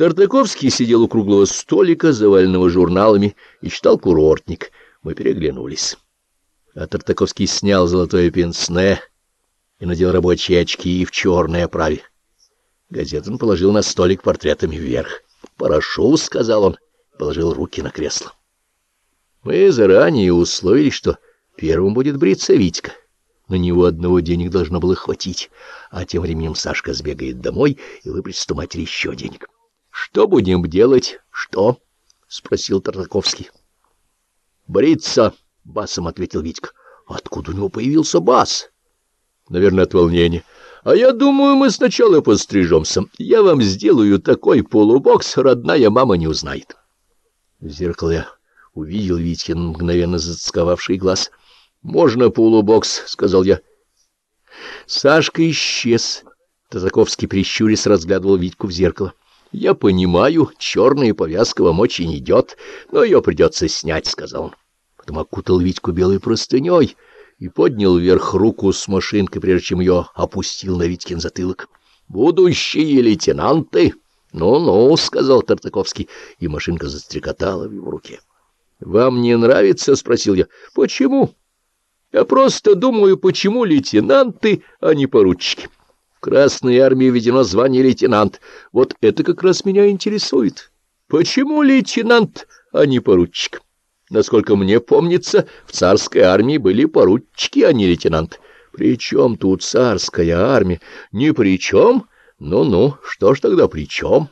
Тартаковский сидел у круглого столика, заваленного журналами, и читал курортник. Мы переглянулись. А Тартаковский снял золотое пенсне и надел рабочие очки в черной оправе. Газету он положил на столик портретами вверх. «Прошу», — сказал он, положил руки на кресло. Мы заранее условились, что первым будет бриться Витька. На него одного денег должно было хватить, а тем временем Сашка сбегает домой и выплатит у матери еще денег. Что будем делать? Что? спросил Тартаковский. Бриться, басом ответил Витька. Откуда у него появился бас? Наверное, от волнения. А я думаю, мы сначала пострижемся. Я вам сделаю такой полубокс, родная мама не узнает. В зеркало я увидел Витькин мгновенно зацковавший глаз. «Можно полубокс», — сказал я. Сашка исчез. Тазаковский прищурясь разглядывал Витьку в зеркало. — Я понимаю, черная повязка вам очень идет, но ее придется снять, — сказал он. Потом окутал Витьку белой простыней и поднял вверх руку с машинкой, прежде чем ее опустил на Витькин затылок. — Будущие лейтенанты! Ну — сказал Тартаковский, и машинка застрекотала в его руке. — Вам не нравится? — спросил я. — Почему? — Я просто думаю, почему лейтенанты, а не поручики. — Красной армии введено звание лейтенант. Вот это как раз меня интересует. Почему лейтенант, а не поручик? Насколько мне помнится, в царской армии были поручики, а не лейтенант. При чем тут царская армия? Ни при чем? Ну-ну, что ж тогда при чем?